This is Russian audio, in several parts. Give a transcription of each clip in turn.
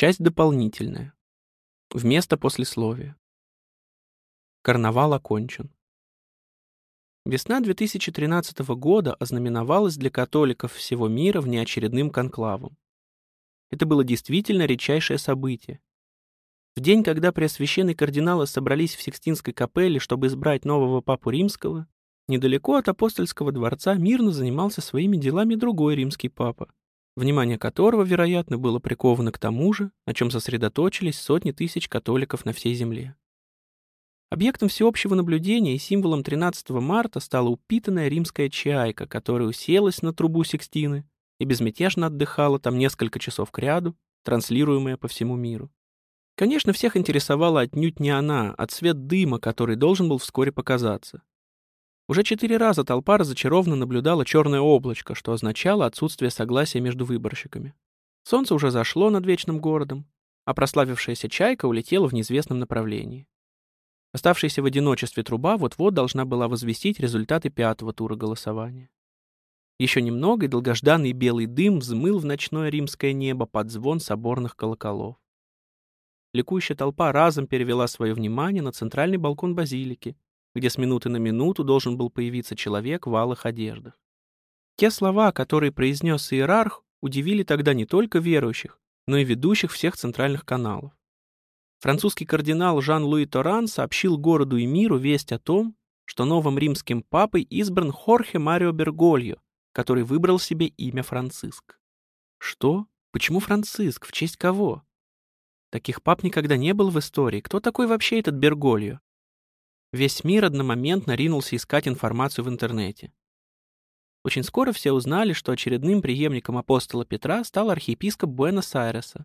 Часть дополнительная. Вместо послесловия. Карнавал окончен. Весна 2013 года ознаменовалась для католиков всего мира внеочередным конклавом. Это было действительно редчайшее событие. В день, когда преосвященные кардиналы собрались в Сикстинской капелле, чтобы избрать нового папу римского, недалеко от апостольского дворца мирно занимался своими делами другой римский папа, внимание которого, вероятно, было приковано к тому же, на чем сосредоточились сотни тысяч католиков на всей земле. Объектом всеобщего наблюдения и символом 13 марта стала упитанная римская чайка, которая уселась на трубу Сикстины и безмятежно отдыхала там несколько часов кряду, транслируемая по всему миру. Конечно, всех интересовала отнюдь не она, а цвет дыма, который должен был вскоре показаться. Уже четыре раза толпа разочарованно наблюдала черное облачко, что означало отсутствие согласия между выборщиками. Солнце уже зашло над вечным городом, а прославившаяся чайка улетела в неизвестном направлении. Оставшаяся в одиночестве труба вот-вот должна была возвестить результаты пятого тура голосования. Еще немного, и долгожданный белый дым взмыл в ночное римское небо под звон соборных колоколов. Ликующая толпа разом перевела свое внимание на центральный балкон базилики, где с минуты на минуту должен был появиться человек в алых одеждах. Те слова, которые произнес иерарх, удивили тогда не только верующих, но и ведущих всех центральных каналов. Французский кардинал Жан-Луи Торан сообщил городу и миру весть о том, что новым римским папой избран Хорхе Марио Бергольо, который выбрал себе имя Франциск. Что? Почему Франциск? В честь кого? Таких пап никогда не было в истории. Кто такой вообще этот Бергольо? Весь мир одномоментно ринулся искать информацию в интернете. Очень скоро все узнали, что очередным преемником апостола Петра стал архиепископ Буэнос-Айреса.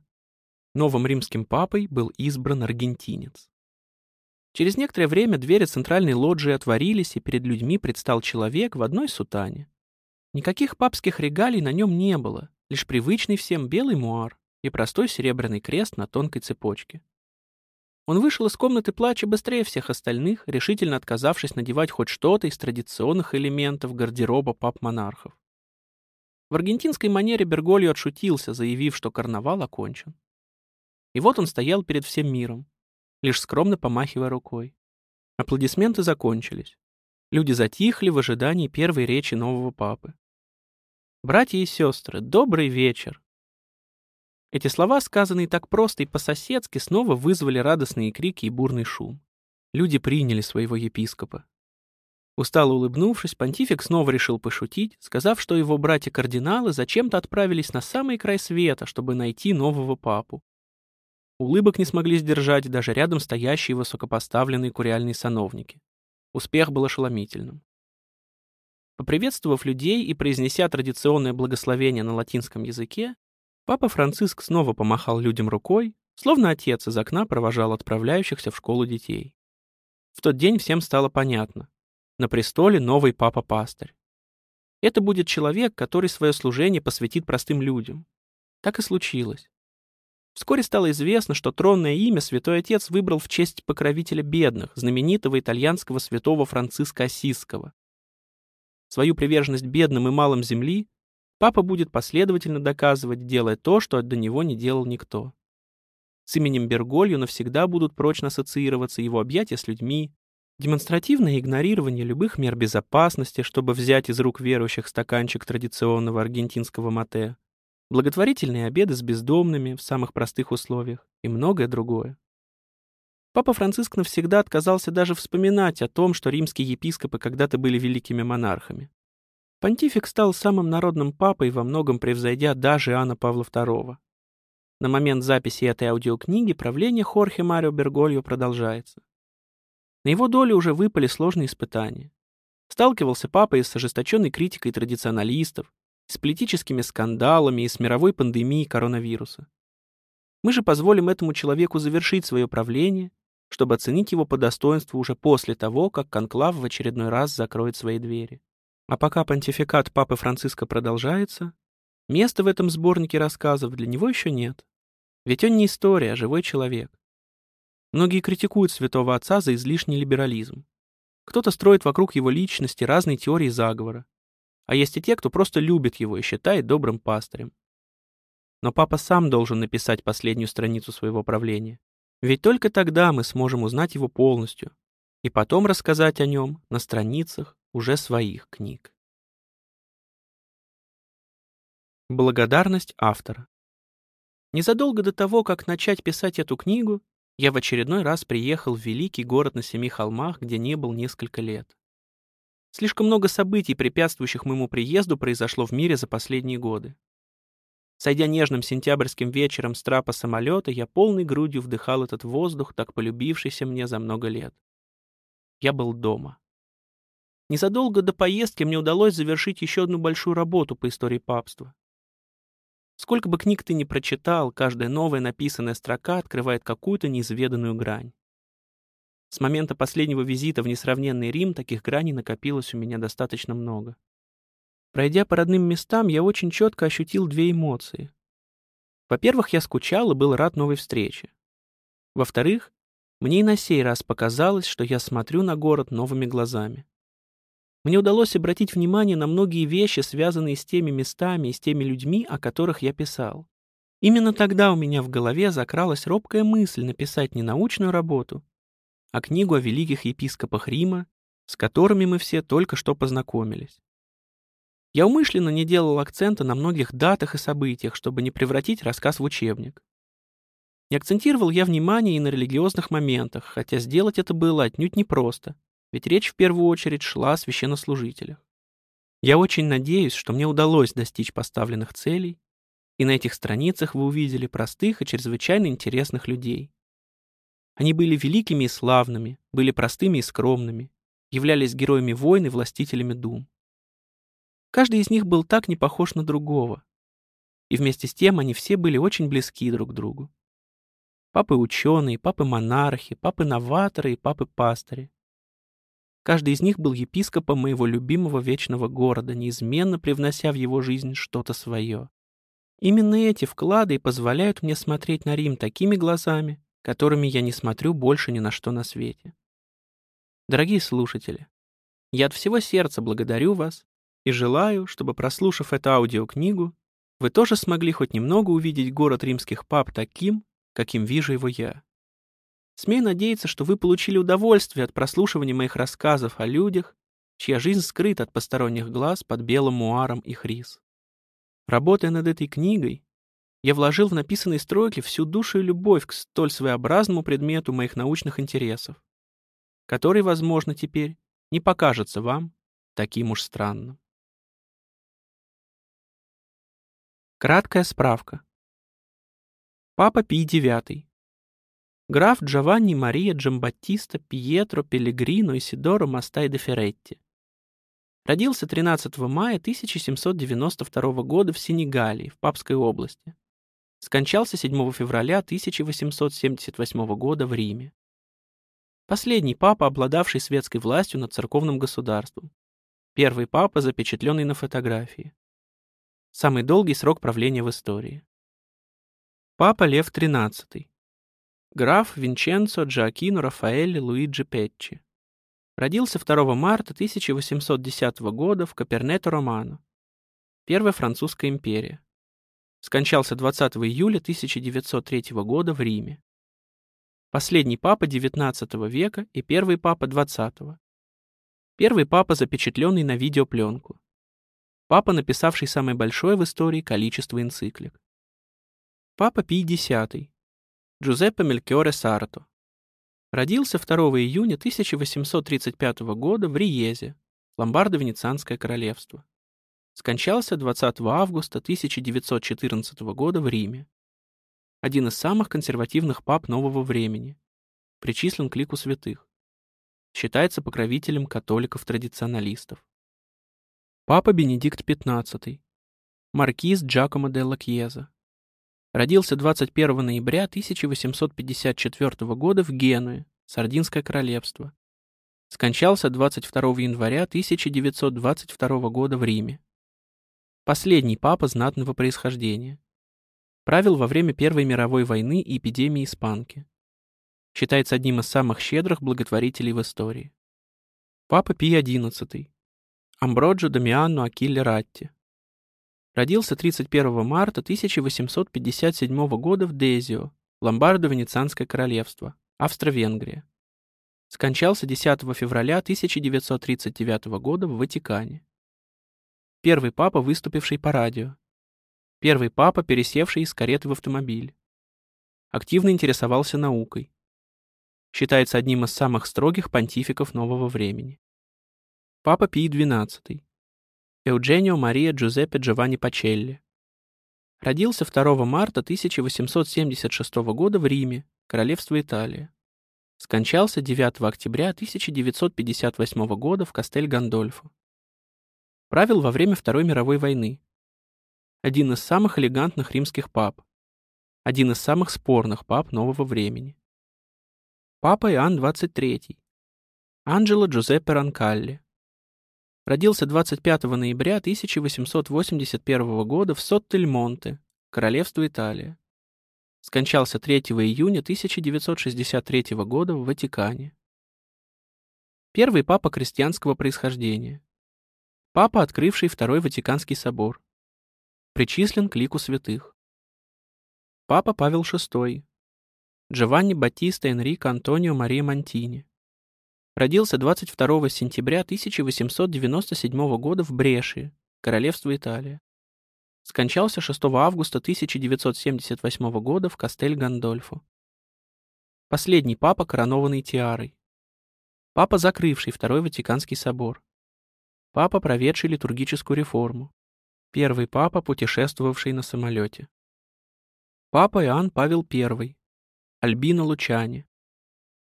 Новым римским папой был избран аргентинец. Через некоторое время двери центральной лоджии отворились, и перед людьми предстал человек в одной сутане. Никаких папских регалий на нем не было, лишь привычный всем белый муар и простой серебряный крест на тонкой цепочке. Он вышел из комнаты плача быстрее всех остальных, решительно отказавшись надевать хоть что-то из традиционных элементов гардероба пап-монархов. В аргентинской манере Бергольо отшутился, заявив, что карнавал окончен. И вот он стоял перед всем миром, лишь скромно помахивая рукой. Аплодисменты закончились. Люди затихли в ожидании первой речи нового папы. «Братья и сестры, добрый вечер!» Эти слова, сказанные так просто и по-соседски, снова вызвали радостные крики и бурный шум. Люди приняли своего епископа. Устало улыбнувшись, понтифик снова решил пошутить, сказав, что его братья-кардиналы зачем-то отправились на самый край света, чтобы найти нового папу. Улыбок не смогли сдержать даже рядом стоящие высокопоставленные куриальные сановники. Успех был ошеломительным. Поприветствовав людей и произнеся традиционное благословение на латинском языке, Папа Франциск снова помахал людям рукой, словно отец из окна провожал отправляющихся в школу детей. В тот день всем стало понятно. На престоле новый папа-пастырь. Это будет человек, который свое служение посвятит простым людям. Так и случилось. Вскоре стало известно, что тронное имя святой отец выбрал в честь покровителя бедных, знаменитого итальянского святого Франциска Осиского. Свою приверженность бедным и малым земли Папа будет последовательно доказывать, делая то, что до него не делал никто. С именем Берголью навсегда будут прочно ассоциироваться его объятия с людьми, демонстративное игнорирование любых мер безопасности, чтобы взять из рук верующих стаканчик традиционного аргентинского мате, благотворительные обеды с бездомными в самых простых условиях и многое другое. Папа Франциск навсегда отказался даже вспоминать о том, что римские епископы когда-то были великими монархами. Понтифик стал самым народным папой, во многом превзойдя даже Иоанна Павла II. На момент записи этой аудиокниги правление Хорхе Марио Бергольо продолжается. На его долю уже выпали сложные испытания. Сталкивался папа и с ожесточенной критикой традиционалистов, с политическими скандалами и с мировой пандемией коронавируса. Мы же позволим этому человеку завершить свое правление, чтобы оценить его по достоинству уже после того, как конклав в очередной раз закроет свои двери. А пока понтификат Папы Франциска продолжается, места в этом сборнике рассказов для него еще нет. Ведь он не история, а живой человек. Многие критикуют святого отца за излишний либерализм. Кто-то строит вокруг его личности разные теории заговора. А есть и те, кто просто любит его и считает добрым пастырем. но папа сам должен написать последнюю страницу своего правления. Ведь только тогда мы сможем узнать его полностью и потом рассказать о нем на страницах уже своих книг. Благодарность автора Незадолго до того, как начать писать эту книгу, я в очередной раз приехал в великий город на Семи холмах, где не был несколько лет. Слишком много событий, препятствующих моему приезду, произошло в мире за последние годы. Сойдя нежным сентябрьским вечером с трапа самолета, я полной грудью вдыхал этот воздух, так полюбившийся мне за много лет. Я был дома. Незадолго до поездки мне удалось завершить еще одну большую работу по истории папства. Сколько бы книг ты ни прочитал, каждая новая написанная строка открывает какую-то неизведанную грань. С момента последнего визита в несравненный Рим таких граней накопилось у меня достаточно много. Пройдя по родным местам, я очень четко ощутил две эмоции. Во-первых, я скучал и был рад новой встрече. Во-вторых, мне и на сей раз показалось, что я смотрю на город новыми глазами. Мне удалось обратить внимание на многие вещи, связанные с теми местами и с теми людьми, о которых я писал. Именно тогда у меня в голове закралась робкая мысль написать не научную работу, а книгу о великих епископах Рима, с которыми мы все только что познакомились. Я умышленно не делал акцента на многих датах и событиях, чтобы не превратить рассказ в учебник. Не акцентировал я внимание и на религиозных моментах, хотя сделать это было отнюдь непросто, ведь речь в первую очередь шла о священнослужителях. Я очень надеюсь, что мне удалось достичь поставленных целей, и на этих страницах вы увидели простых и чрезвычайно интересных людей. Они были великими и славными, были простыми и скромными, являлись героями войн и властителями дум. Каждый из них был так не похож на другого, и вместе с тем они все были очень близки друг к другу. Папы-ученые, папы-монархи, папы-новаторы и папы-пастыри. Каждый из них был епископом моего любимого вечного города, неизменно привнося в его жизнь что-то свое. Именно эти вклады и позволяют мне смотреть на Рим такими глазами, которыми я не смотрю больше ни на что на свете. Дорогие слушатели, я от всего сердца благодарю вас и желаю, чтобы, прослушав эту аудиокнигу, вы тоже смогли хоть немного увидеть город римских пап таким, каким вижу его я. Смею надеяться, что вы получили удовольствие от прослушивания моих рассказов о людях, чья жизнь скрыта от посторонних глаз под белым муаром и хрис. Работая над этой книгой, я вложил в написанные строки всю душу и любовь к столь своеобразному предмету моих научных интересов, который, возможно, теперь не покажется вам таким уж странным. Краткая справка. Папа Пий IX граф Джованни Мария Джамбаттиста Пьетро Пеллегрино Исидоро Мастай де Ферретти. Родился 13 мая 1792 года в Сенегалии, в Папской области. Скончался 7 февраля 1878 года в Риме. Последний папа, обладавший светской властью над церковным государством. Первый папа, запечатленный на фотографии. Самый долгий срок правления в истории. Папа Лев XIII граф Винченцо Джоакино Рафаэль Луиджи Петчи. Родился 2 марта 1810 года в Капернето-Романо, Первая французская империя. Скончался 20 июля 1903 года в Риме. Последний папа XIX века и первый папа XX. Первый папа, запечатленный на видеопленку. Папа, написавший самое большое в истории количество энциклик. Папа Пий X, Джузеппе Мелькиоре Сарто. Родился 2 июня 1835 года в Риезе, Ломбардо-Венецианское королевство. Скончался 20 августа 1914 года в Риме. Один из самых консервативных пап нового времени. Причислен к лику святых. Считается покровителем католиков-традиционалистов. Папа Бенедикт XV. Маркиз Джакомо де Лакьеза. Родился 21 ноября 1854 года в Генуе, Сардинское королевство. Скончался 22 января 1922 года в Риме. Последний папа знатного происхождения. Правил во время Первой мировой войны и эпидемии испанки. Считается одним из самых щедрых благотворителей в истории. Папа Пий XI. Амброджо Дамиано Акилле Ратти. Родился 31 марта 1857 года в Дезио, Ломбардо-Венецианское королевство, Австро-Венгрия. Скончался 10 февраля 1939 года в Ватикане. Первый папа, выступивший по радио. Первый папа, пересевший из кареты в автомобиль. Активно интересовался наукой. Считается одним из самых строгих понтификов нового времени. Папа Пий XII. Eugenio Мария Джузеппе Джованни Пачелли. Родился 2 марта 1876 года в Риме, Королевство Италия. Скончался 9 октября 1958 года в Кастель Гандольфо. Правил во время Второй мировой войны. Один из самых элегантных римских пап. Один из самых спорных пап нового времени. Папа Иоанн XXIII. Анджело Джузеппе Ранкалли. Родился 25 ноября 1881 года в Соттельмонте, Королевство Италия. Скончался 3 июня 1963 года в Ватикане. Первый папа крестьянского происхождения. Папа, открывший Второй Ватиканский собор. Причислен к лику святых. Папа Павел VI. Джованни Батиста Энрико Антонио Мария Монтини. Родился 22 сентября 1897 года в Брешии, Королевство Италия. Скончался 6 августа 1978 года в Кастель Гандольфо. Последний папа, коронованный тиарой. Папа, закрывший Второй Ватиканский собор. Папа, проведший литургическую реформу. Первый папа, путешествовавший на самолете. Папа Иоанн Павел I. Альбино Лучани.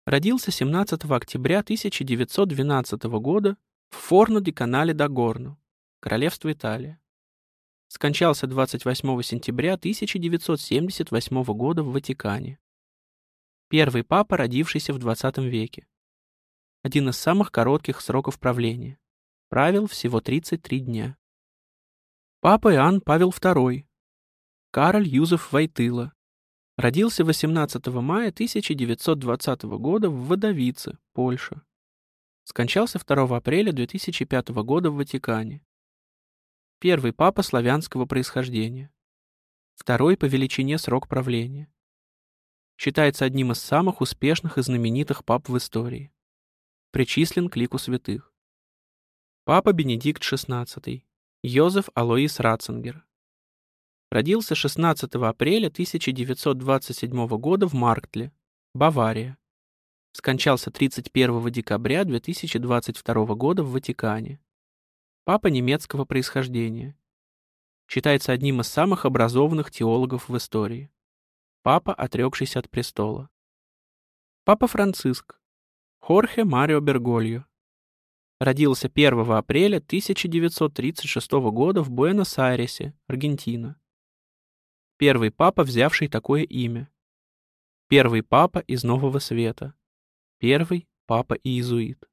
Родился 17 октября 1912 года в Форно-ди-Канале да Горно, Королевство Италия. Скончался 28 сентября 1978 года в Ватикане. Первый папа, родившийся в 20 веке. Один из самых коротких сроков правления. Правил всего 33 дня. Папа Иоанн Павел II. Кароль Юзеф Войтыла, Родился 18 мая 1920 года в Водовице, Польша. Скончался 2 апреля 2005 года в Ватикане. Первый папа славянского происхождения. Второй по величине срок правления. Считается одним из самых успешных и знаменитых пап в истории. Причислен к лику святых. Папа Бенедикт XVI. Йозеф Алоис Ратцингер. Родился 16 апреля 1927 года в Марктле, Бавария. Скончался 31 декабря 2022 года в Ватикане. Папа немецкого происхождения. Считается одним из самых образованных теологов в истории. Папа, отрекшийся от престола. Папа Франциск. Хорхе Марио Бергольо. Родился 1 апреля 1936 года в Буэнос-Айресе, Аргентина. Первый папа, взявший такое имя. Первый папа из Нового Света. Первый папа иезуит.